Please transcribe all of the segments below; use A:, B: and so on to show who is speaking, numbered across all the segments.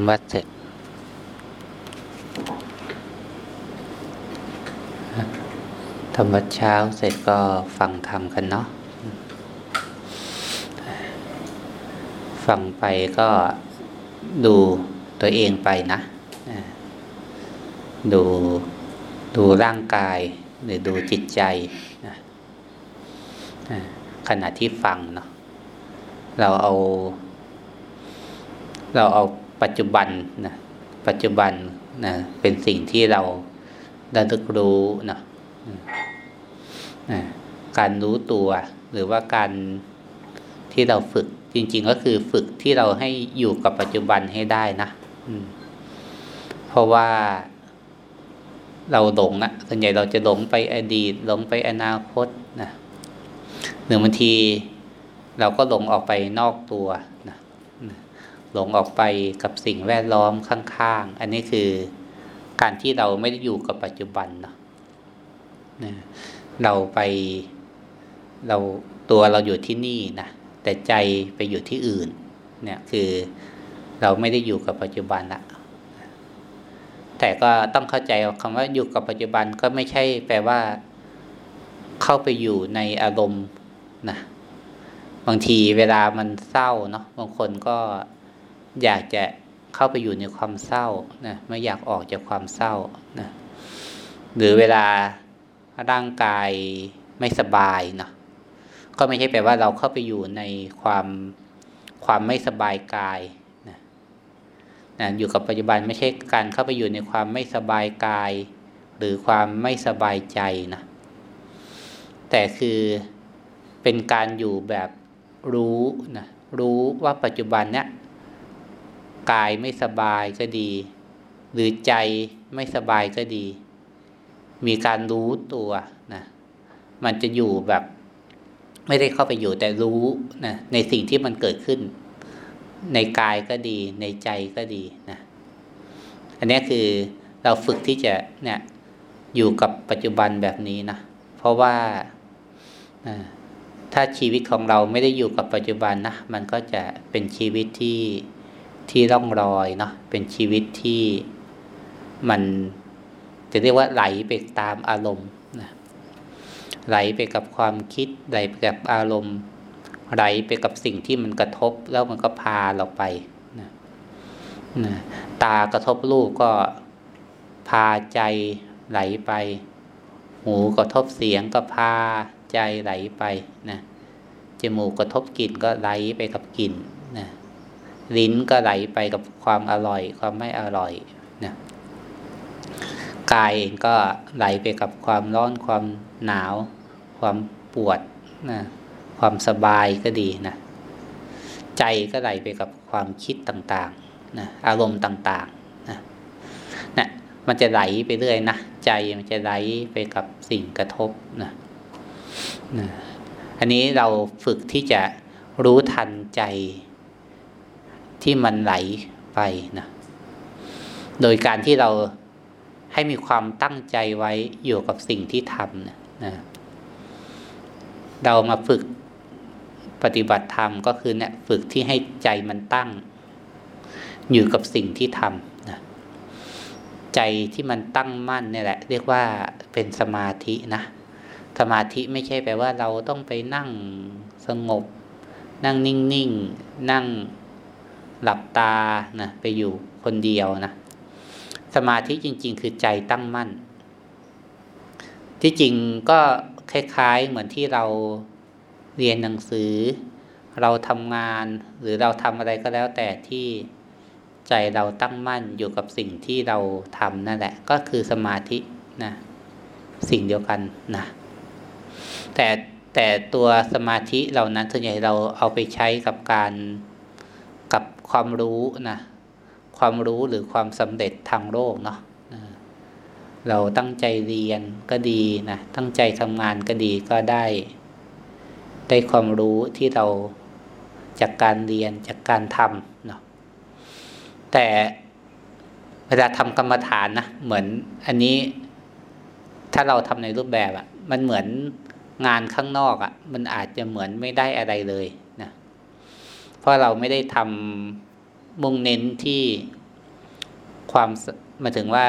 A: ำวัดเสร็จทำวัดเช้าเสร็จก็ฟังธรรมกันเนาะฟังไปก็ดูตัวเองไปนะ ดูดูร่างกายหรือดูจิตใจนะขณะที่ฟังเนาะเราเอา เราเอา ปัจจุบันนะปัจจุบันนะเป็นสิ่งที่เราได้ทึกรู้นะนะการรู้ตัวหรือว่าการที่เราฝึกจริง ๆ ก็คือฝึกที่เราให้อยู่กับปัจจุบันให้ได้นะเพราะว่าเราหลงอะส่วนใหญ่เราจะหลงไปอดีตหลงไปอนาคตนะหรือบางทีเราก็หลงออกไปนอกตัวนะ หลงออกไปกับสิ่งแวดล้อมข้างๆ อันนี้คือการที่เราไม่ได้อยู่กับปัจจุบันเนาะเราไปเราตัวเราอยู่ที่นี่นะแต่ใจไปอยู่ที่อื่น เนี่ยคือเราไม่ได้อยู่กับปัจจุบันละแต่ก็ต้องเข้าใจคำว่าอยู่กับปัจจุบันก็ไม่ใช่แปลว่า เข้าไปอยู่ในอารมณ์นะบางทีเวลามันเศร้าเนาะบางคนก็ อยากจะเข้าไปอยู่ในความเศร้านะไม่อยากออกจากความเศร้านะหรือเวลาร่างกายไม่สบายเนาะก็ไม่ใช่แปลว่าเราเข้าไปอยู่ในความความไม่สบายกายนะนะอยู่กับปัจจุบันไม่ใช่การเข้าไปอยู่ในความไม่สบายกาย หรือความไม่สบายใจนะแต่คือเป็นการอยู่แบบรู้นะรู้ว่าปัจจุบันเนี้ย กายไม่สบายก็ดี หรือใจไม่สบายก็ดี มีการรู้ตัวนะมันจะอยู่แบบ ไม่ได้เข้าไปอยู่แต่รู้นะในสิ่งที่มันเกิดขึ้น ในกายก็ดี ในใจก็ดีนะอันนี้คือเราฝึกที่จะเนี่ยอยู่กับปัจจุบันแบบนี้นะเพราะว่าถ้าชีวิตของเราไม่ได้อยู่กับปัจจุบันนะมันก็จะเป็นชีวิตที่ ที่ร่องรอยเนาะเป็นชีวิตที่มันจะเรียกว่าไหลไปตามอารมณ์นะไหลไปกับความคิดไหลไปกับอารมณ์ ไหลไปกับสิ่งที่มันกระทบแล้วมันก็พาเราไปนะนะตากระทบรูปก็พาใจไหลไป หูกระทบเสียงก็พาใจไหลไปนะจมูกกระทบกลิ่นก็ไหลไปกับกลิ่นนะ ลิ้นก็ไหลไปกับความอร่อย ความไม่อร่อยนะกายเองก็ไหลไปกับความร้อนความหนาว ความปวดนะความสบายก็ดีนะใจก็ไหลไปกับความคิดต่างๆนะอารมณ์ต่างๆนะนะมันจะไหลไปเรื่อยนะใจมันจะไหลไปกับสิ่งกระทบนะนะอันนี้เราฝึกที่จะรู้ทันใจ ที่มันไหลไปนะโดยการที่เราให้มีความตั้งใจไว้อยู่กับสิ่งที่ทำนะนะเรามาฝึกปฏิบัติธรรมก็คือเนี่ยฝึกที่ให้ใจมันตั้ง อยู่กับสิ่งที่ทำนะใจที่มันตั้งมั่นเนี่ยแหละ เรียกว่าเป็นสมาธินะสมาธิไม่ใช่แปลว่าเราต้องไปนั่งสงบ นั่งนิ่งๆ นั่ง หลับตานะไปอยู่คนเดียวนะสมาธิจริง ๆ คือใจตั้งมั่น ที่จริงก็คล้ายๆเหมือนที่เราเรียนหนังสือ เราทำงานหรือเราทำอะไรก็แล้วแต่ที่ใจเราตั้งมั่นอยู่กับสิ่งที่เราทำนั่นแหละ ก็คือสมาธินะสิ่งเดียวกันนะแต่แต่ตัวสมาธิเหล่านั้นส่วนใหญ่เราเอาไปใช้กับการ ความรู้นะความรู้หรือความสำเร็จทางโลกเนาะเราตั้งใจเรียนก็ดีนะตั้งใจทำงานก็ดีก็ได้ ได้ความรู้ที่เราจากการเรียนจากการทำเนาะแต่เวลาทำกรรมฐานนะเหมือนอันนี้ถ้าเราทำในรูปแบบอะ่ะ มันเหมือนงานข้างนอกอะ่ะ มันอาจจะเหมือนไม่ได้อะไรเลย เพราะเราไม่ได้ทำมุ่งเน้นที่ความมาถึงว่า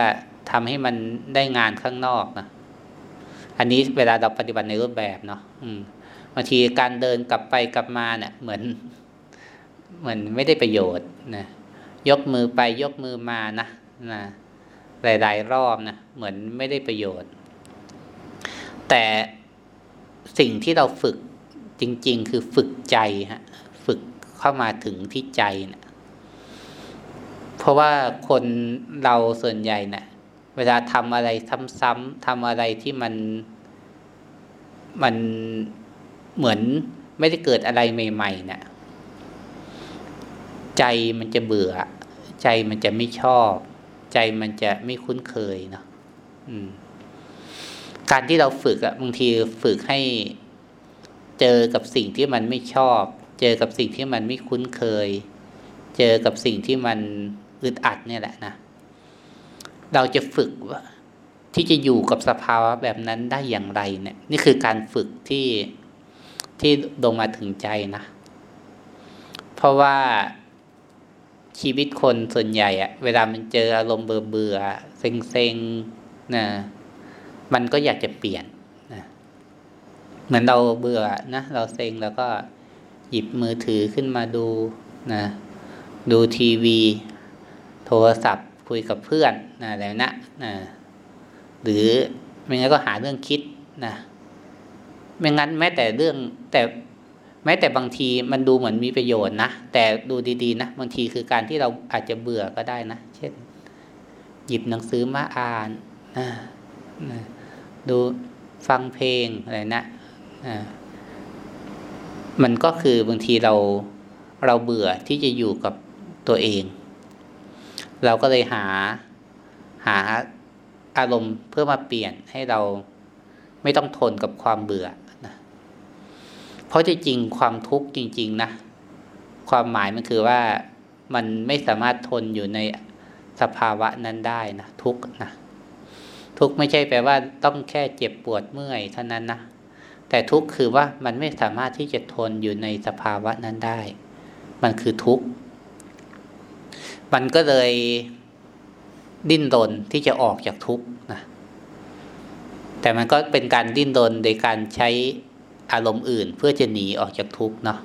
A: ทำให้มันได้งานข้างนอกนะอันนี้เวลาเราปฏิบัติในรูปแบบเนาะบางทีการเดินกลับไปกลับมาเนี่ย เหมือน เหมือนไม่ได้ประโยชน์นะยกมือไปยกมือมานะนะหลายๆรอบนะเหมือนไม่ได้ประโยชน์ แต่สิ่งที่เราฝึกจริง ๆ คือฝึกใจฮะ เข้ามาถึงที่ใจนะเพราะว่าคนเราส่วนใหญ่นะ่ะ เวลาทำอะไรซ้ำๆทำอะไรที่มันมันเหมือนไม่ได้เกิดอะไรใหม่ๆนะ่ะ ใจมันจะเบื่อ ใจมันจะไม่ชอบ ใจมันจะไม่คุ้นเคยเนาะการที่เราฝึกอะบางทีฝึกให้เจอกับสิ่งที่มันไม่ชอบ เจอกับสิ่งที่มันไม่คุ้นเคย เจอกับสิ่งที่มันอึดอัดเนี่ยแหละนะ เราจะฝึกว่าที่จะอยู่กับสภาวะแบบนั้นได้อย่างไรเนี่ย นี่คือการฝึกที่ที่ลงมาถึงใจนะ เพราะว่าชีวิตคนส่วนใหญ่อะเวลามันเจออารมณ์เบื่อเบื่อเซ็งเซ็งนะมันก็อยากจะเปลี่ยนนะเหมือนเราเบื่อนะเราเซ็งแล้วก็ หยิบมือถือขึ้นมาดูนะดูทีวี โทรศัพท์คุยกับเพื่อนนะแล้วนะนะหรือไม่งั้นก็หาเรื่องคิดนะไม่งั้นแม้แต่เรื่องแต่แม้แต่บางทีมันดูเหมือนมีประโยชน์นะแต่ดูดีๆนะบางทีคือการที่เราอาจจะเบื่อก็ได้นะ เช่น หยิบหนังสือมาอ่านนะดูฟังเพลงอะไรนะ มันก็คือบางทีเราเราเบื่อที่จะอยู่กับตัวเอง เราก็เลยหาหาอารมณ์เพื่อมาเปลี่ยนให้เราไม่ต้องทนกับความเบื่อนะเพราะจริงๆความทุกข์จริง ๆนะความหมายมันคือว่ามันไม่สามารถทนอยู่ในสภาวะนั้นได้นะทุกข์นะทุกข์ไม่ใช่แปลว่าต้องแค่เจ็บปวดเมื่อยเท่านั้นนะ แต่ทุกข์คือว่ามันไม่สามารถที่จะทนอยู่ในสภาวะนั้นได้ มันคือทุกข์ มันก็เลยดิ้นรนที่จะออกจากทุกข์นะ แต่มันก็เป็นการดิ้นรนโดยการใช้อารมณ์อื่น เพื่อจะหนีออกจากทุกข์เนาะ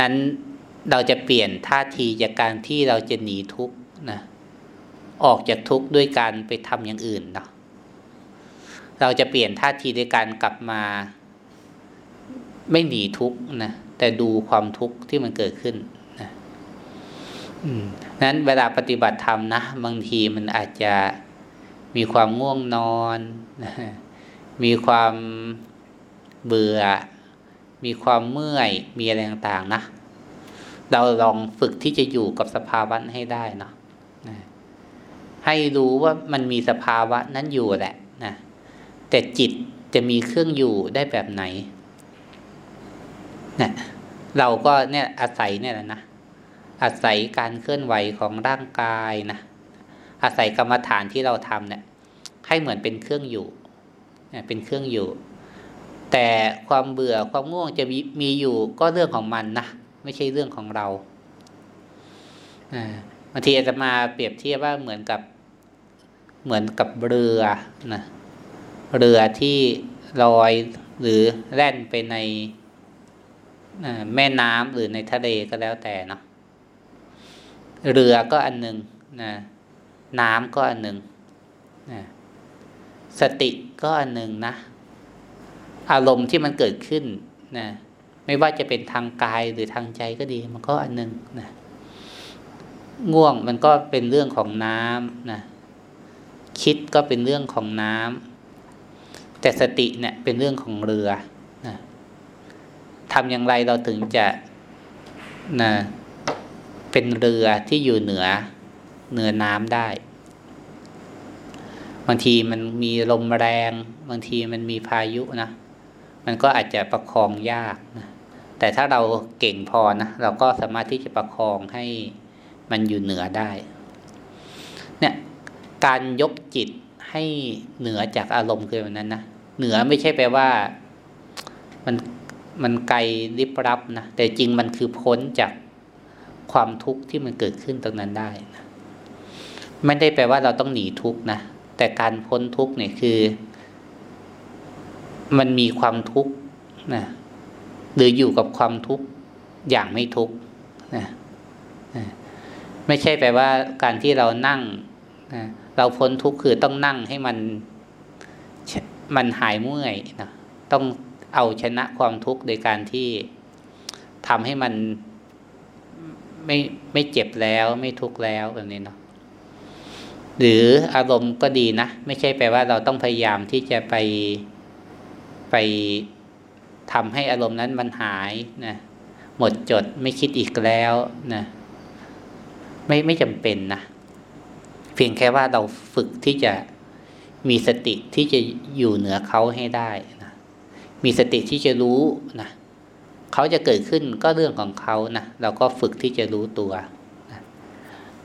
A: นั้นเราจะเปลี่ยนท่าทีจากการที่เราจะหนีทุกข์นะ ออกจากทุกข์ด้วยการไปทำอย่างอื่นเนาะ เราจะเปลี่ยนท่าทีด้วยการกลับมา ไม่หนีทุกข์นะแต่ดูความทุกข์ที่มันเกิดขึ้นนะนั้นเวลาปฏิบัติธรรมนะบางทีมันอาจจะมีความง่วงนอนนะมีความเบื่อ มีความเมื่อย มีอะไรต่างๆนะ เราลองฝึกที่จะอยู่กับสภาวะให้ได้เนาะให้รู้ว่ามันมีสภาวะนั้นอยู่แหละนะ แต่จิตจะมีเครื่องอยู่ได้แบบไหนเนะเราก็เนี่ยอาศัยเนี่ยแหละนะอาศัยการเคลื่อนไหวของร่างกายนะอาศัยกรรมฐานที่เราทำเนี่ย ให้เหมือนเป็นเครื่องอยู่เนี่ยเป็นเครื่องอยู่ แต่ความเบื่อความง่วงจะมีมีอยู่ก็เรื่องของมันนะไม่ใช่เรื่องของเราบางทีอาจจะมาเปรียบเทียบว่าเหมือนกับเหมือนกับเรือนะ เรือที่ลอยหรือแล่นไปในแม่น้ำหรือในทะเลก็แล้วแต่เนาะเรือก็อันหนึ่งนะน้ำก็อันหนึ่งนะสติก็อันหนึ่งนะ อารมณ์ที่มันเกิดขึ้นนะไม่ว่าจะเป็นทางกายหรือทางใจก็ดีมันก็อันหนึ่งนะง่วงมันก็เป็นเรื่องของน้ำนะคิดก็เป็นเรื่องของน้ำ แต่สติเนี่ยเป็นเรื่องของเรือนะทำอย่างไรเราถึงจะนะเป็นเรือที่อยู่เหนือเหนือน้ำได้ บางทีมันมีลมแรง บางทีมันมีพายุนะ มันก็อาจจะประคองยากนะแต่ถ้าเราเก่งพอนะเราก็สามารถที่จะประคองให้มันอยู่เหนือได้ เนี่ยการยกจิต ให้เหนือจากอารมณ์คือแบบนั้นนะเหนือไม่ใช่แปลว่ามันมันไกลริบรับนะแต่จริงมันคือพ้นจากความทุกข์ที่มันเกิดขึ้นตรงนั้นได้นะไม่ได้แปลว่าเราต้องหนีทุกข์นะแต่การพ้นทุกข์เนี่ยคือ มันมีความทุกข์นะหรืออยู่กับความทุกข์อย่างไม่ทุกข์นะไม่ใช่แปลว่าการที่เรานั่งนะ เราพ้นทุกข์คือต้องนั่งให้มันมันหายเมื่อยนะต้องเอาชนะความทุกข์โดยการที่ทำให้มันไม่ไม่เจ็บแล้วไม่ทุกข์แล้วแบบนี้เนาะหรืออารมณ์ก็ดีนะ ไม่ใช่แปลว่าเราต้องพยายามที่จะไปไปทำให้อารมณ์นั้นมันหายนะหมดจดไม่คิดอีกแล้วนะไม่ไม่จำเป็นนะ เพียงแค่ว่าเราฝึกที่จะมีสติที่จะอยู่เหนือเขาให้ได้นะมีสติที่จะรู้นะเขาจะเกิดขึ้นก็เรื่องของเขานะเราก็ฝึกที่จะรู้ตัวนะ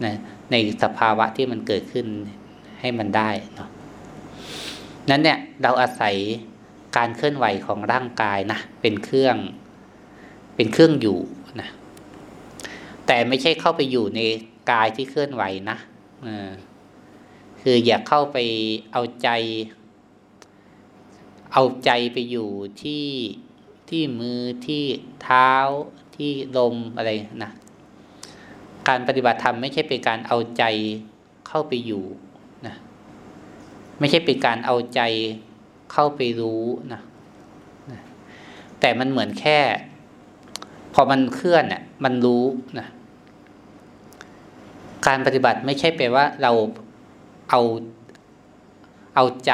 A: นะในสภาวะที่มันเกิดขึ้นให้มันได้เนาะนั้นเนี่ยเราอาศัยการเคลื่อนไหวของร่างกายนะเป็นเครื่องเป็นเครื่องอยู่นะแต่ไม่ใช่เข้าไปอยู่ในกายที่เคลื่อนไหวนะ คืออย่าเข้าไปเอาใจ เอาใจไปอยู่ที่ที่มือที่เท้าที่ลมอะไรนะการปฏิบัติธรรมไม่ใช่เป็นการเอาใจเข้าไปอยู่นะไม่ใช่เป็นการเอาใจเข้าไปรู้นะแต่มันเหมือนแค่ พอมันเคลื่อนอะมันรู้นะ การปฏิบัติไม่ใช่แปลว่าเราเอาเอาใจ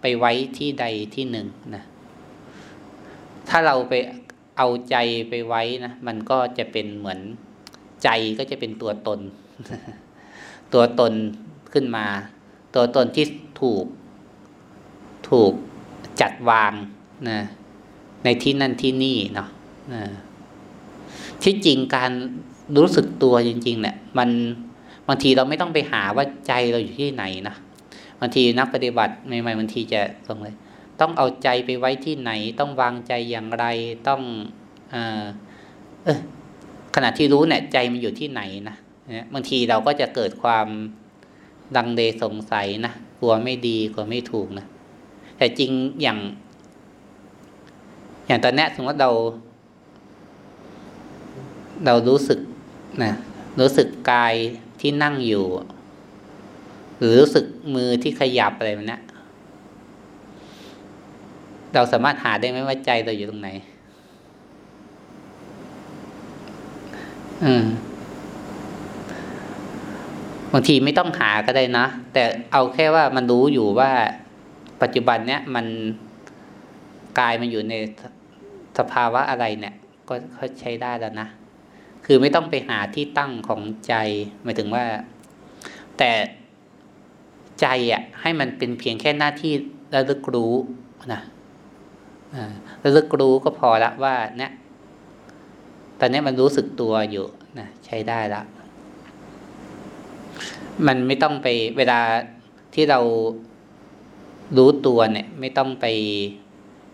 A: ไปไว้ที่ใดที่หนึ่งนะ ถ้าเราไปเอาใจไปไว้นะ มันก็จะเป็นเหมือนใจก็จะเป็นตัวตน ตัวตนขึ้นมา ตัวตนที่ถูกถูกจัดวางนะในที่นั่นที่นี่เนาะที่จริงการ รู้สึกตัวจริงๆเนี่ยมันบางทีเราไม่ต้องไปหาว่าใจเราอยู่ที่ไหนนะบางทีนักปฏิบัติใหม่ๆบางทีจะตรงเลย ต้องเอาใจไปไว้ที่ไหน ต้องวางใจอย่างไรต้องเออเออขณะที่รู้เนี่ยใจมันอยู่ที่ไหนนะบางทีเราก็จะเกิดความดังเลสงสัยนะกลัวไม่ดีกลัวไม่ถูกนะแต่จริงอย่าง อย่างตอนนี้สมมติเรา เรารู้สึก นะรู้สึกกายที่นั่งอยู่ หรือรู้สึกมือที่ขยับอะไรแบบนี้เราสามารถหาได้ไหมว่าใจเราอยู่ตรงไหนอืมบางทีไม่ต้องหาก็ได้นะ แต่เอาแค่ว่ามันรู้อยู่ว่าปัจจุบันเนี้ยมันกายมันอยู่ในสภาวะอะไรเนี่ย ก็ใช้ได้แล้วนะ คือไม่ต้องไปหาที่ตั้งของใจหมายถึงว่า แต่ใจอะ ให้มันเป็นเพียงแค่หน้าที่ระลึกรู้นะระลึกรู้ก็พอละว่า เนี่ยตอนนี้มันรู้สึกตัวอยู่นะใช้ได้ละมันไม่ต้องไปเวลาที่เรารู้ตัวเนี่ย ไม่ต้องไป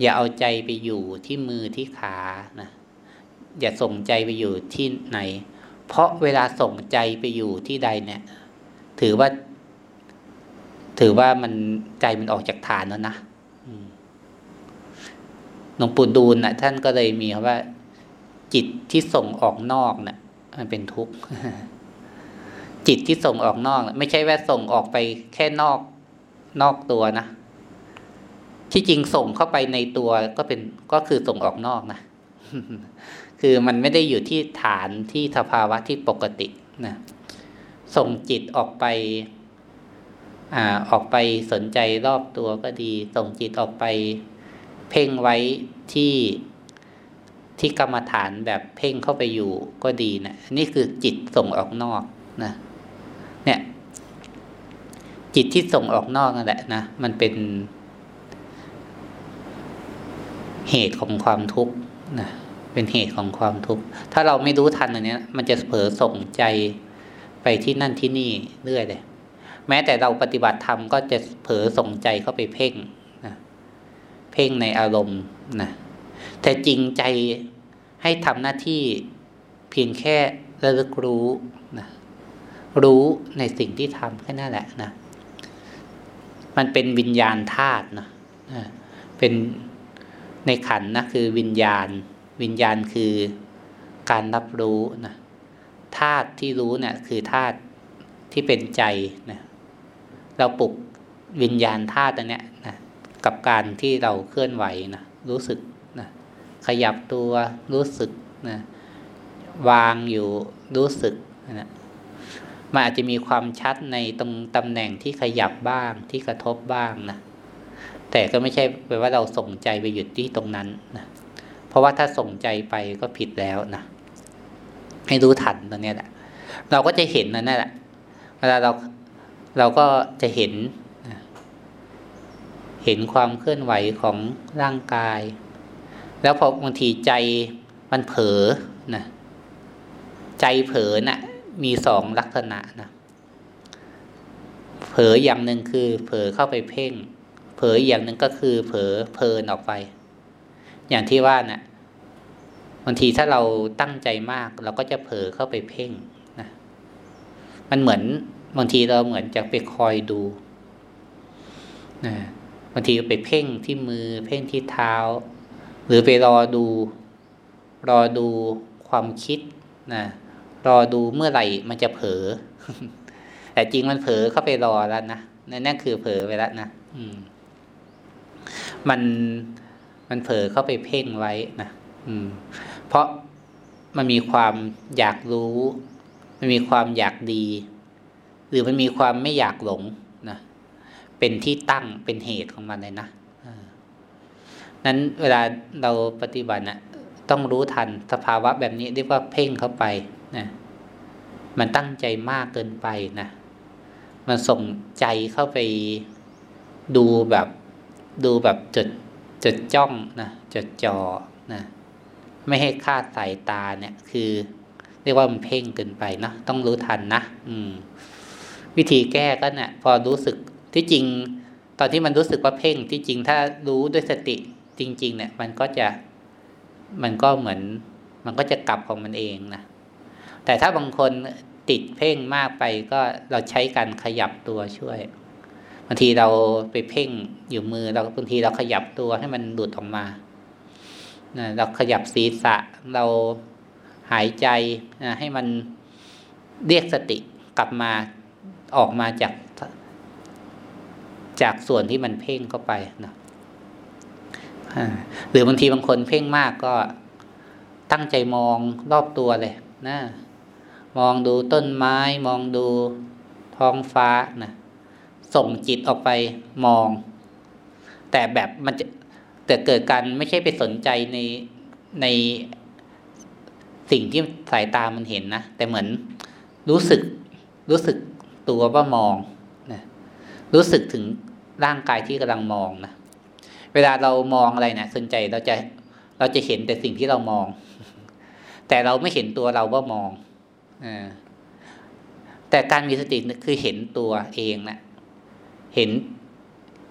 A: อย่าเอาใจไปอยู่ที่มือที่ขานะ อย่าส่งใจไปอยู่ที่ไหน เพราะเวลาส่งใจไปอยู่ที่ใดเนี่ย ถือว่า ถือว่ามันใจมันออกจากฐานแล้วนะหลวงปู่ดูลนะท่านก็เลยมีคำว่า จิตที่ส่งออกนอกนะ่ะ มันเป็นทุกข์จิตที่ส่งออกนอก ไม่ใช่ว่าส่งออกไปแค่นอกนอกตัวนะที่จริงส่งเข้าไปในตัวก็เป็นก็คือส่งออกนอกนะ คือมันไม่ได้อยู่ที่ฐานที่สภาวะที่ปกตินะส่งจิตออกไปอ่าออกไปสนใจรอบตัวก็ดี ส่งจิตออกไป เพ่งไว้ที่ที่กรรมฐานแบบเพ่งเข้าไปอยู่ก็ดีนะนี่คือจิตส่งออกนอกนะเนี่ย จิตที่ส่งออกนอกนั่นแหละนะมันเป็นเหตุของความทุกข์นะ เป็นเหตุของความทุกข์ถ้าเราไม่รู้ทันอันนี้มันจะเผลอส่งใจไปที่นั่นที่นี่เรื่อยเลย แม้แต่เราปฏิบัติธรรมก็จะเผลอส่งใจเข้าไปเพ่งนะเพ่งในอารมณ์นะแต่จริงใจให้ทำหน้าที่เพียงแค่ระลึกรู้นะรู้ในสิ่งที่ทำแค่นั้นแหละนะมันเป็นวิญญาณธาตุนะเป็นในขันนะคือวิญญาณ วิญญาณคือการรับรู้นะธาตุที่รู้เนะี่ยคือธาตุที่เป็นใจนะเราปลุกวิญญาณธาตุอันเนี้ยนะกับการที่เราเคลื่อนไหวนะรู้สึกนะขยับตัวรู้สึกนะวางอยู่รู้สึกนะมันอาจจะมีความชัดในตรงตำแหน่งที่ขยับบ้างที่กระทบบ้างนะแต่ก็ไม่ใช่แปลว่าเราส่งใจไปหยุดที่ตรงนั้นนะ ราะว่าถ้าส่งใจไปก็ผิดแล้วนะให้รู้ทันตรงนี้แหละ เราก็จะเห็นนั่นแหละ เวลาเราเราก็จะเห็น เห็นความเคลื่อนไหวของร่างกาย แล้วพอบางทีใจมันเผลอนะใจเผลอนะ่ะ มีสองลักษณะนะเผลออย่างหนึ่งคือ เผลอเข้าไปเพ่ง เผลออย่างหนึ่งก็คือ เผลอเพลินออกไป อย่างที่ว่านะ่ะบางทีถ้าเราตั้งใจมาก เราก็จะเผลอเข้าไปเพ่งนะมันเหมือนบางทีเราเหมือนจะไปคอยดูนะบางทีไปเพ่งที่มือ เพ่งที่เท้า หรือไปรอดู รอดูความคิดนะรอดูเมื่อไหร่มันจะเผลอแต่จริงมันเผลอเข้าไปรอแล้วนะนั่นคือเผลอไปแล้วนะอืม มัน มันเผลอเข้าไปเพ่งไว้นะอืม เพราะมันมีความอยากรู้ มันมีความอยากดี หรือมันมีความไม่อยากหลงนะเป็นที่ตั้งเป็นเหตุของมันเลยนะนั้นเวลาเราปฏิบัตินะต้องรู้ทันสภาวะแบบนี้เรียกว่าเพ่งเข้าไปนะมันตั้งใจมากเกินไปนะมันส่งใจเข้าไปดูแบบดูแบบจด จดจ้องนะจดจอนะไม่ให้คาดสายตาเนี่ยคือ เรียกว่ามันเพ่งเกินไปเนาะต้องรู้ทันนะอืม วิธีแก้ก็เนะี่ยพอรู้สึกที่จริง ตอนที่มันรู้สึกว่าเพ่งที่จริงถ้ารู้ด้วยสติจริง ๆ เนี่ย มันก็จะมันก็เหมือน มันก็จะกลับของมันเองนะแต่ถ้าบางคนติดเพ่งมากไปก็เราใช้การขยับตัวช่วย บางทีเราไปเพ่งอยู่มือเราบางทีเราขยับตัวให้มันหลุดออกมาเราขยับศีรษะเราหายใจให้มันเรียกสติกลับมาออกมาจากจากส่วนที่มันเพ่งเข้าไปนะหรือบางทีบางคนเพ่งมากก็ตั้งใจมองรอบตัวเลยนะ มองดูต้นไม้ มองดูท้องฟ้านะ ส่งจิตออกไปมอง แต่แบบมันจะแต่เกิดการไม่ใช่ไปสนใจในในสิ่งที่สายตามันเห็นนะ แต่เหมือนรู้สึกรู้สึกตัวว่ามองนะรู้สึกถึงร่างกายที่กำลังมองนะเวลาเรามองอะไรนะสนใจเราจะเราจะเห็นแต่สิ่งที่เรามอง แต่เราไม่เห็นตัวเราว่ามองอแต่การมีสติคือเห็นตัวเองนะ เห็น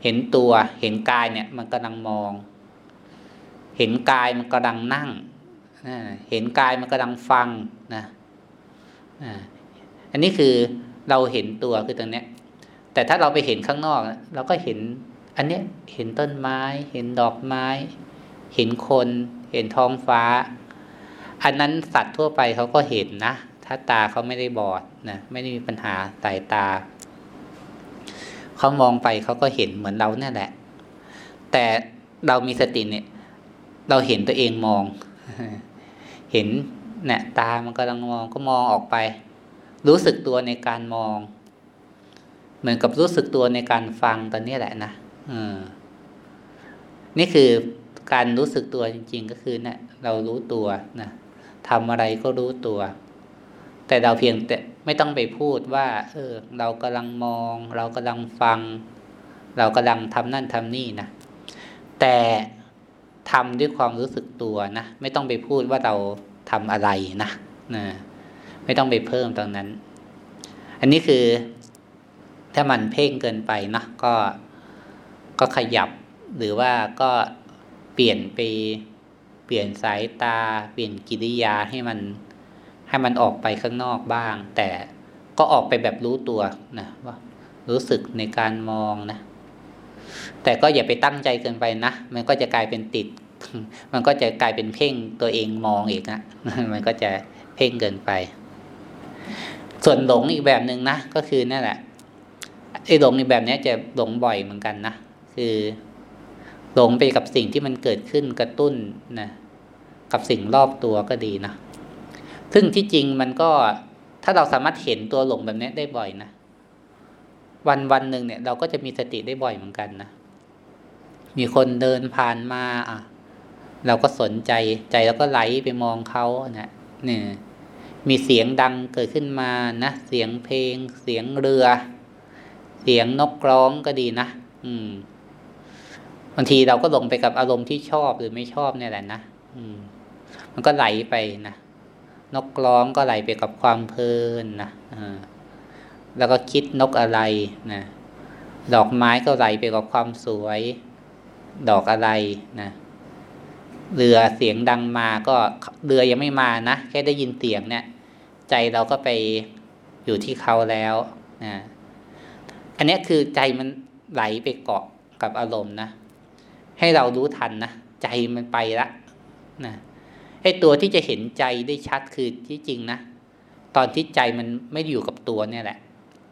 A: เห็นตัว เห็นกายเนี่ย มันกำลังมอง เห็นกายมันกำลังนั่งเห็นกายมันกำลังฟังนะอันนี้คือเราเห็นตัวคือตรงเนี้ย แต่ถ้าเราไปเห็นข้างนอก เราก็เห็น อันเนี้ยเห็นต้นไม้ เห็นดอกไม้ เห็นคน เห็นท้องฟ้า อันนั้นสัตว์ทั่วไปเขาก็เห็นนะ ถ้าตาเขาไม่ได้บอดนะไม่ได้มีปัญหาสายตา เขามองไปเขาก็เห็นเหมือนเราเนี่ยแหละ แต่เรามีสติเนี่ย เราเห็นตัวเองมอง เห็นเนี่ยตามันกำลังมองก็มองออกไป รู้สึกตัวในการมอง เหมือนกับรู้สึกตัวในการฟังตอนนี้แหละนะอืมนี่คือการรู้สึกตัวจริง ๆ ก็คือเนะี่ยเรารู้ตัวนะทำอะไรก็รู้ตัว แต่เราเพียงแต่ ไม่ต้องไปพูดว่า เออ เรากำลังมอง เรากำลังฟัง เรากำลังทำนั่นทำนี่นะ แต่ทำด้วยความรู้สึกตัวนะ ไม่ต้องไปพูดว่าเราทำอะไรนะนะไม่ต้องไปเพิ่มตรงนั้น อันนี้คือถ้ามันเพ่งเกินไปนะก็ก็ขยับ หรือว่าก็เปลี่ยนไปเปลี่ยนสายตา เปลี่ยนกิริยาให้มัน ให้มันออกไปข้างนอกบ้าง แต่ก็ออกไปแบบรู้ตัวนะว่ารู้สึกในการมองนะ แต่ก็อย่าไปตั้งใจเกินไปนะ มันก็จะกลายเป็นติด มันก็จะกลายเป็นเพ่งตัวเองมองอีกนะ มันก็จะเพ่งเกินไป ส่วนหลงอีกแบบหนึ่งนะก็คือนั่นแหละไอ้หลงอีกแบบนี้จะหลงบ่อยเหมือนกันนะคือหลงไปกับสิ่งที่มันเกิดขึ้นกระตุ้นนะกับสิ่งรอบตัวก็ดีนะ ซึ่งที่จริงมันก็ถ้าเราสามารถเห็นตัวหลงแบบนี้ได้บ่อยนะวันวันหนึ่งเนี่ย เราก็จะมีสติได้บ่อยเหมือนกันนะมีคนเดินผ่านมาอะ เราก็สนใจใจแล้วก็ไหลไปมองเขานะเนี่ยมีเสียงดังเกิดขึ้นมานะเสียงเพลง เสียงเรือ เสียงนกร้องก็ดีนะอืมบางทีเราก็ลงไปกับอารมณ์ที่ชอบหรือไม่ชอบเนี่ยแหละนะอืม มันก็ไหลไปนะ นกร้องก็ไหลไปกับความเพลินนะแล้วก็คิดนกอะไรนะดอกไม้ก็ไหลไปกับความสวย ดอกอะไรนะเรือเสียงดังมาก็เรือยังไม่มานะแค่ได้ยินเสียงเนี่ย ใจเราก็ไปอยู่ที่เขาแล้วนะอันนี้คือใจมันไหลไปเกาะกับอารมณ์นะให้เรารู้ทันนะใจมันไปละนะ ไอ้ตัวที่จะเห็นใจได้ชัดคือที่จริงนะตอนที่ใจมันไม่อยู่กับตัวเนี่ยแหละ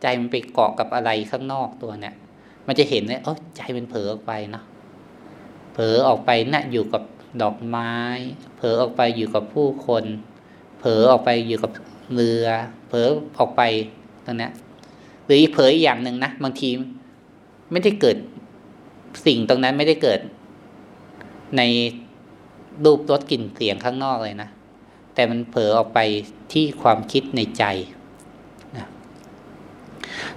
A: ใจมันไปเกาะกับอะไรข้างนอกตัวเนี่ย มันจะเห็นเลยเออใจมันเผลอออกไปเนาะเผลอออกไปนะ่ะอยู่กับดอกไม้ เผลอออกไปอยู่กับผู้คน เผลอออกไปอยู่กับเรือเผลอออกไปตรงนี้หรือเผลออีกอย่างหนึ่งนะบางทีไม่ได้เกิดสิ่งตรงนั้นไม่ได้เกิดใน รูปรสกลิ่นเสียงข้างนอกเลยนะ แต่มันเผลอออกไปที่ความคิดในใจนะ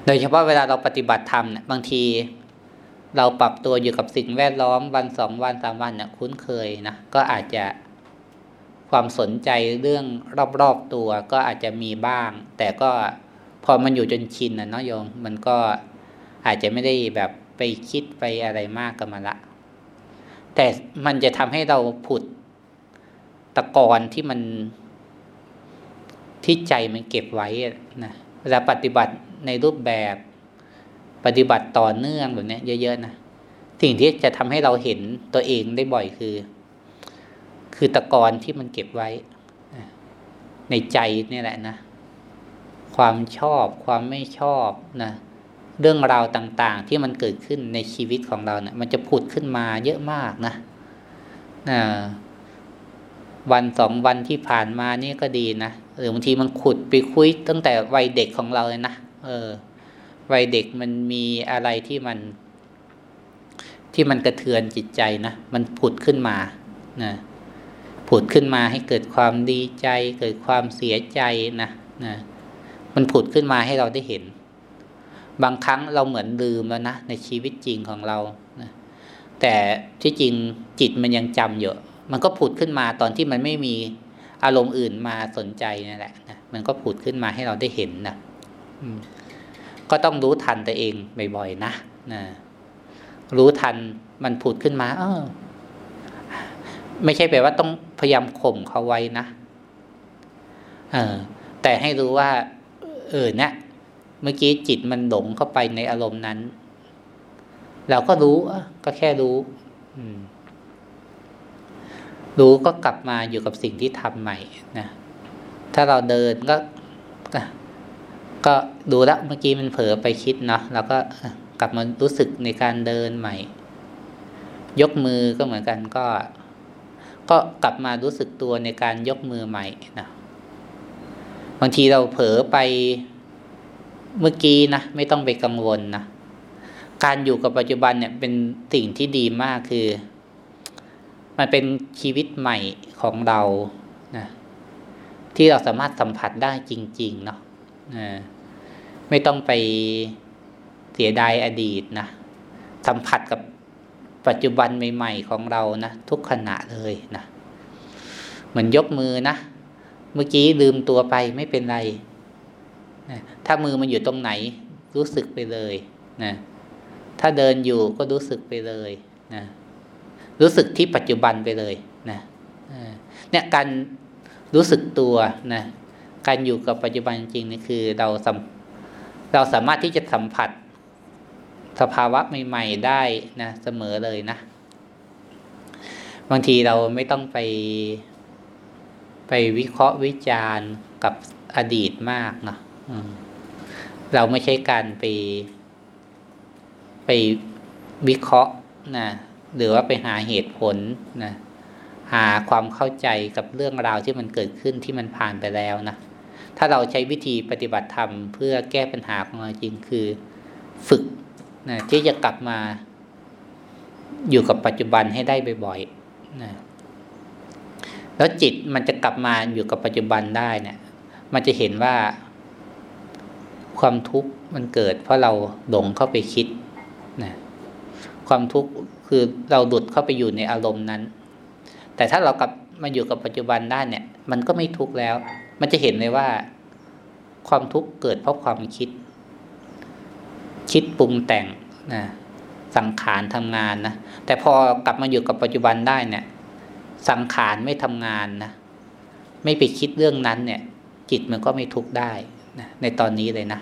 A: โดยเฉพาะเวลาเราปฏิบัติธรรมเนะบางทีเราปรับตัวอยู่กับสิ่งแวดล้อมวันสองวันสามวันเนะคุ้นเคยนะก็อาจจะความสนใจเรื่องรอบๆตัวก็อาจจะมีบ้าง แต่ก็พอมันอยู่จนชินนะเนาะโยมมันก็อาจจะไม่ได้แบบไปคิดไปอะไรมากกับมันละ แต่มันจะทำให้เราผุดตะกอนที่มันที่ใจมันเก็บไว้นะเวลาปฏิบัติในรูปแบบปฏิบัติต่อเนื่องแบบนี้เยอะๆนะสิ่งที่จะทำให้เราเห็นตัวเองได้บ่อยคือ คือตะกอนที่มันเก็บไว้ ในใจนี่แหละนะ ความชอบความไม่ชอบนะ เรื่องราวต่างๆ ที่มันเกิดขึ้นในชีวิตของเราเนะี่ยมันจะผุดขึ้นมาเยอะมากนะนะวันสองวันที่ผ่านมานี่ก็ดีนะหรือบางทีมันขุดไปคุยตั้งแต่วัยเด็กของเราเลยนะเออ วัยเด็กมันมีอะไรที่มัน ที่มันกระเทือนจิตใจนะมันผุดขึ้นมานะผุดขึ้นมาให้เกิดความดีใจ เกิดความเสียใจนะนะมันผุดขึ้นมาให้เราได้เห็น บางครั้งเราเหมือนลืมแล้วนะในชีวิตจริงของเรานะแต่ที่จริงจิตมันยังจำอยู่ มันก็ผุดขึ้นมาตอนที่มันไม่มีอารมณ์อื่นมาสนใจนั่นแหละนะมันก็ผุดขึ้นมาให้เราได้เห็นนะก็ต้องรู้ทันตัวเองบ่อยๆนะนะรู้ทันมันผุดขึ้นมา เออ ไม่ใช่แปลว่าต้องพยายามข่มเขาไว้นะเออ แต่ให้รู้ว่า เออเนะ เมื่อกี้จิตมันหลงเข้าไปในอารมณ์นั้น เราก็รู้ก็แค่รู้รู้ก็กลับมาอยู่กับสิ่งที่ทำใหม่นะถ้าเราเดินก็ ก็ดูแล้วเมื่อกี้มันเผลอไปคิดเนาะเราก็กลับมารู้สึกในการเดินใหม่ ยกมือก็เหมือนกันก็ ก็กลับมารู้สึกตัวในการยกมือใหม่นะบางทีเราเผลอไป เมื่อกี้นะไม่ต้องไปกังวลนะการอยู่กับปัจจุบันเนี่ยเป็นสิ่งที่ดีมากคือ มันเป็นชีวิตใหม่ของเรานะที่เราสามารถสัมผัสได้จริง ๆ เนาะไม่ต้องไปเสียดายอดีตนะสัมผัสกับปัจจุบันใหม่ ๆ ของเรานะทุกขณะเลยนะเหมือนยกมือนะ เมื่อกี้ลืมตัวไปไม่เป็นไร นะถ้ามือมันอยู่ตรงไหน รู้สึกไปเลยนะถ้าเดินอยู่ก็รู้สึกไปเลยนะรู้สึกที่ปัจจุบันไปเลยนะเนี่ยการรู้สึกตัวนะการอยู่กับปัจจุบันจริงนี่คือเราเราสามารถที่จะสัมผัสสภาวะใหม่ ๆ ได้นะเสมอเลยนะบางทีเราไม่ต้องไป ไปวิเคราะห์วิจารณ์กับอดีตมากนะ เราไม่ใช่การไป ไปวิเคราะห์นะหรือว่าไปหาเหตุผลนะหาความเข้าใจกับเรื่องราวที่มันเกิดขึ้นที่มันผ่านไปแล้วนะถ้าเราใช้วิธีปฏิบัติธรรมเพื่อแก้ปัญหาของเราจริงคือ ฝึกนะที่จะกลับมา อยู่กับปัจจุบันให้ได้บ่อยๆนะแล้วจิตมันจะกลับมาอยู่กับปัจจุบันได้เนะี่ย มันจะเห็นว่า ความทุกข์มันเกิด เพราะเราหลงเข้าไปคิดนะความทุกข์คือเราดุดเข้าไปอยู่ในอารมณ์นั้น แต่ถ้าเรากลับมาอยู่กับปัจจุบันได้เนี่ย มันก็ไม่ทุกข์แล้ว มันจะเห็นเลยว่า ความทุกข์เกิดเพราะความคิด คิดปรุงแต่งนะสังขารทำงานนะแต่พอกลับมาอยู่กับปัจจุบันได้เนี่ย สังขารไม่ทำงานนะไม่ไปคิดเรื่องนั้นเนี่ย จิตมันก็ไม่ทุกข์ได้ นะในตอนนี้เลยนะ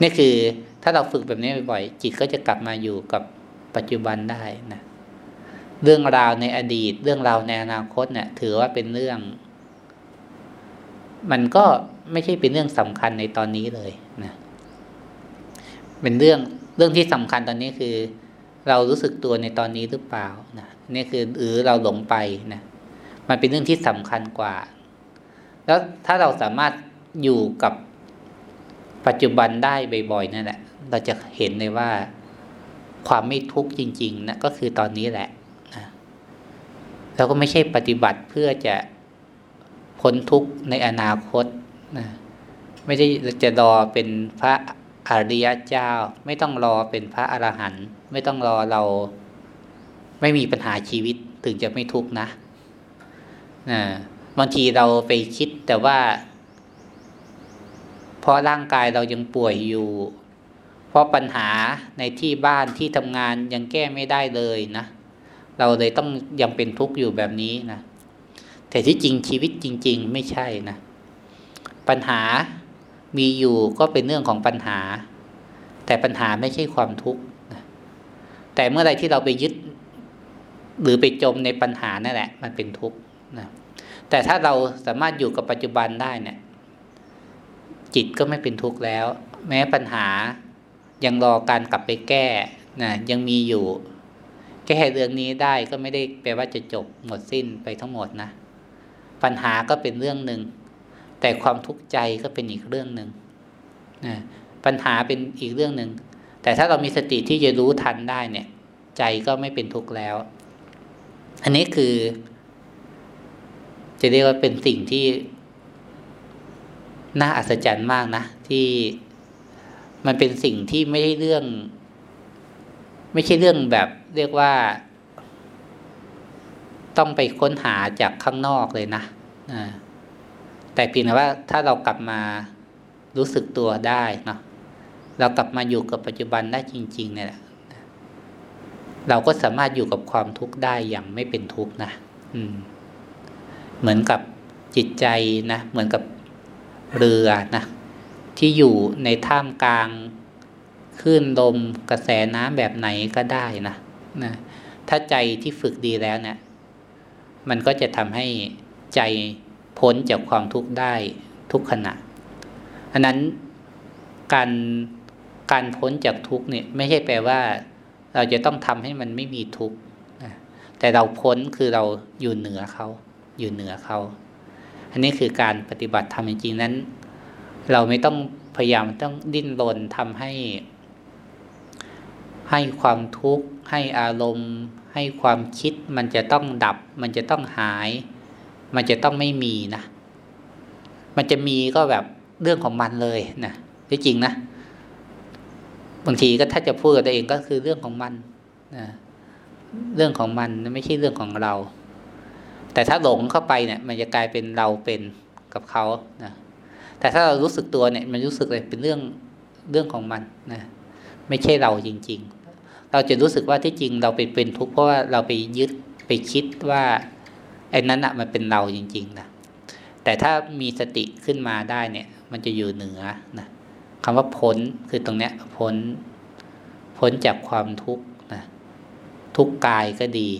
A: นี่คือถ้าเราฝึกแบบนี้บ่อยๆจิตก็จะกลับมาอยู่กับปัจจุบันได้นะเรื่องราวในอดีต เรื่องราวในอนาคตเนี่ย ถือว่าเป็นเรื่อง มันก็ไม่ใช่เป็นเรื่องสำคัญในตอนนี้เลยนะเป็นเรื่องเรื่องที่สำคัญตอนนี้คือ เรารู้สึกตัวในตอนนี้หรือเปล่านะนี่คือหรือเราหลงไปนะมันเป็นเรื่องที่สำคัญกว่า แล้วถ้าเราสามารถ อยู่กับปัจจุบันได้บ่อยๆนั่นแหละ เราจะเห็นเลยว่าความไม่ทุกข์จริง ๆนะก็คือตอนนี้แหละนะเราก็ไม่ใช่ปฏิบัติเพื่อจะพ้นทุกข์ในอนาคตนะไม่ได้จะรอเป็นพระอริยเจ้า ไม่ต้องรอเป็นพระอรหันต์ไม่ต้องรอเราไม่มีปัญหาชีวิตถึงจะไม่ทุกข์นะนะบางทีเราไปคิดแต่ว่า เพราะร่างกายเรายังป่วยอยู่ เพราะปัญหาในที่บ้านที่ทำงานยังแก้ไม่ได้เลยนะ เราเลยต้องยังเป็นทุกข์อยู่แบบนี้นะแต่ที่จริงชีวิตจริง ๆ ไม่ใช่นะ ปัญหามีอยู่ก็เป็นเรื่องของปัญหา แต่ปัญหาไม่ใช่ความทุกข์แต่เมื่อไรที่เราไปยึด หรือไปจมในปัญหานั่นแหละ มันเป็นทุกข์นะแต่ถ้าเราสามารถอยู่กับปัจจุบันได้เนี่ย จิตก็ไม่เป็นทุกข์แล้ว แม้ปัญหายังรอการกลับไปแก้นะยังมีอยู่ แก้เรื่องนี้ได้ก็ไม่ได้แปลว่าจะจบหมดสิ้นไปทั้งหมดนะ ปัญหาก็เป็นเรื่องหนึ่ง แต่ความทุกข์ใจก็เป็นอีกเรื่องหนึ่งนะปัญหาเป็นอีกเรื่องหนึ่ง แต่ถ้าเรามีสติที่จะรู้ทันได้เนี่ย ใจก็ไม่เป็นทุกข์แล้ว อันนี้คือ จะเรียกว่าเป็นสิ่งที่ น่าอัศจรรย์มากนะ ที่มันเป็นสิ่งที่ไม่ใช่เรื่อง ไม่ใช่เรื่องแบบ เรียกว่า ต้องไปค้นหาจากข้างนอกเลยนะแต่เพียงแต่ว่าถ้าเรากลับมารู้สึกตัวได้เนาะเรากลับมาอยู่กับปัจจุบันได้จริง ๆ เนี่ยเราก็สามารถอยู่กับความทุกข์ได้อย่างไม่เป็นทุกข์นะอืม เหมือนกับจิตใจนะ เหมือนกับ เรือนะที่อยู่ในท่ามกลางคลื่นลมกระแสน้ำแบบไหนก็ได้นะนะถ้าใจที่ฝึกดีแล้วเนะี่ยมันก็จะทำให้ใจพ้นจากความทุกข์ได้ทุกขณะอันนั้นการการพ้นจากทุกข์เนี่ยไม่ใช่แปลว่าเราจะต้องทำให้มันไม่มีทุกข์แต่เราพ้นคือเราอยู่เหนือเขาอยู่เหนือเขา อันนี้คือการปฏิบัติธรรมจริงๆนั้น เราไม่ต้องพยายามต้องดิ้นรนทำให้ ให้ความทุกข์ ให้อารมณ์ ให้ความคิดมันจะต้องดับ มันจะต้องหาย มันจะต้องไม่มีนะ มันจะมีก็แบบเรื่องของมันเลยนะที่จริงนะบางทีก็ถ้าจะพูดกับตัวเองก็คือเรื่องของมันนะเรื่องของมันไม่ใช่เรื่องของเรา แต่ถ้าหลงเข้าไปเนี่ย มันจะกลายเป็นเราเป็นกับเขานะแต่ถ้าเรารู้สึกตัวเนี่ย มันรู้สึกเลยเป็นเรื่องเรื่องของมันนะไม่ใช่เราจริง ๆ เราจะรู้สึกว่าที่จริงเราไปเป็นทุกข์เพราะว่าเราไปยึดไปคิดว่าไอ้นั้นอะมันเป็นเราจริงๆนะแต่ถ้ามีสติขึ้นมาได้เนี่ย มันจะอยู่เหนือนะคำว่าพ้นคือตรงเนี้ยพ้นพ้นจากความทุกข์นะทุกกายก็ดี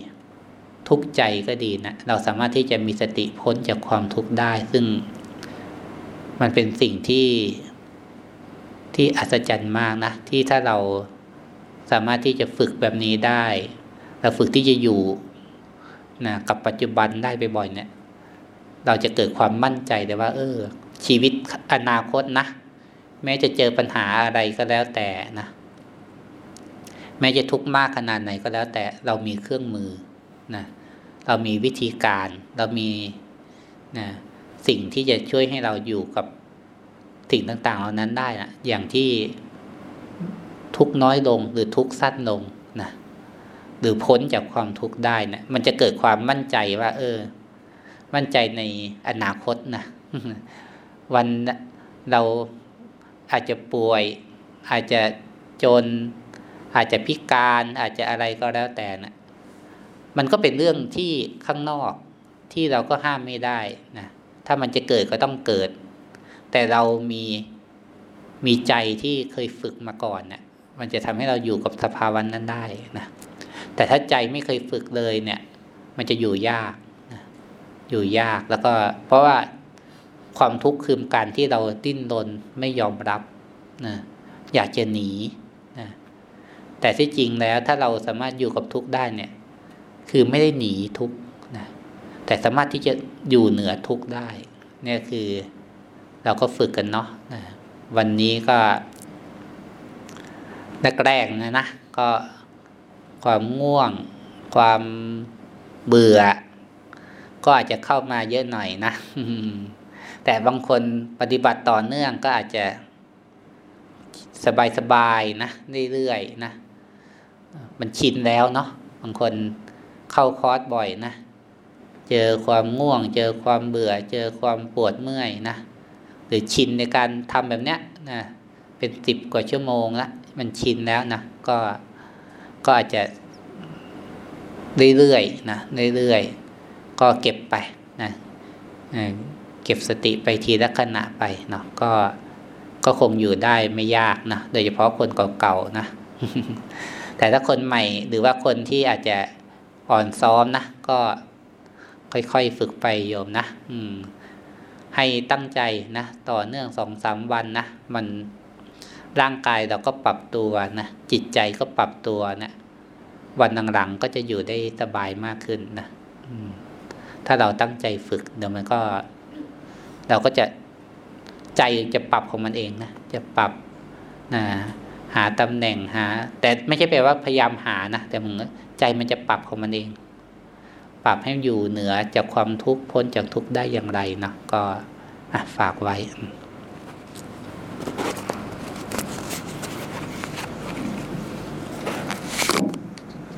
A: ทุกใจก็ดีนะเราสามารถที่จะมีสติพ้นจากความทุกข์ได้ ซึ่งมันเป็นสิ่งที่ที่อัศจรรย์มากนะ ที่ถ้าเราสามารถที่จะฝึกแบบนี้ได้ เราฝึกที่จะอยู่นะกับปัจจุบันได้บ่อยๆเนี่ย เราจะเกิดความมั่นใจเลยว่า เออ ชีวิตอนาคตนะ แม้จะเจอปัญหาอะไรก็แล้วแต่นะ แม้จะทุกข์มากขนาดไหนก็แล้วแต่เรามีเครื่องมือนะ เรามีวิธีการ เรามีนะสิ่งที่จะช่วยให้เราอยู่กับสิ่งต่างๆเหล่านั้นได้นะอย่างที่ทุกน้อยลงหรือทุกสั้นลงนะหรือพ้นจากความทุกข์ได้นะมันจะเกิดความมั่นใจว่า เออ มั่นใจในอนาคตนะวันเราอาจจะป่วย อาจจะจน อาจจะพิการ อาจจะอะไรก็แล้วแต่นะ มันก็เป็นเรื่องที่ข้างนอกที่เราก็ห้ามไม่ได้นะถ้ามันจะเกิดก็ต้องเกิด แต่เรามีมีใจที่เคยฝึกมาก่อนเนะี่ยมันจะทำให้เราอยู่กับสภาวะนนั้นได้นะแต่ถ้าใจไม่เคยฝึกเลยเนี่ย มันจะอยู่ยากนะอยู่ยากแล้วก็เพราะว่าความทุกข์คือการที่เราดิ้นรนไม่ยอมรับนะอยากจะหนีนะแต่ที่จริงแล้วถ้าเราสามารถอยู่กับทุกข์ได้เนี่ย คือไม่ได้หนีทุกข์นะแต่สามารถที่จะอยู่เหนือทุกข์ได้ เนี่ยคือเราก็ฝึกกันเนาะนะวันนี้ก็แรกๆนะนะก็ความง่วง ความเบื่อ ก็อาจจะเข้ามาเยอะหน่อยนะแต่บางคนปฏิบัติต่อเนื่องก็อาจจะสบายๆนะเรื่อยๆนะมันชินแล้วเนาะบางคน เข้าคอร์สบ่อยนะ เจอความง่วง เจอความเบื่อ เจอความปวดเมื่อยนะ หรือชินในการทำแบบเนี้ยนะเป็นสิบกว่าชั่วโมงละมันชินแล้วนะก็ก็อาจจะเรื่อยๆนะเรื่อยๆก็เก็บไปนะเก็บสติไปทีละขณะไปเนาะก็ก็คงอยู่ได้ไม่ยากนะโดยเฉพาะคนเก่าๆนะแต่ถ้าคนใหม่หรือว่าคนที่อาจจะ อ่อนซ้อมนะ ก็ค่อยๆฝึกไปโยมนะ อืม ให้ตั้งใจนะ ต่อเนื่องสองสามวันนะ มันร่างกายเราก็ปรับตัวนะ จิตใจก็ปรับตัวนะวันหลังๆก็จะอยู่ได้สบายมากขึ้นนะถ้าเราตั้งใจฝึกเดี๋ยวมันก็ เราก็จะใจจะปรับของมันเองนะ จะปรับนะหาตำแหน่งหา แต่ไม่ใช่แปลว่าพยายามหานะ แต่มัน ใจมันจะปรับของมันเอง ปรับให้อยู่เหนือจากความทุกข์พ้นจากทุกข์ได้อย่างไรนะก็ฝากไว้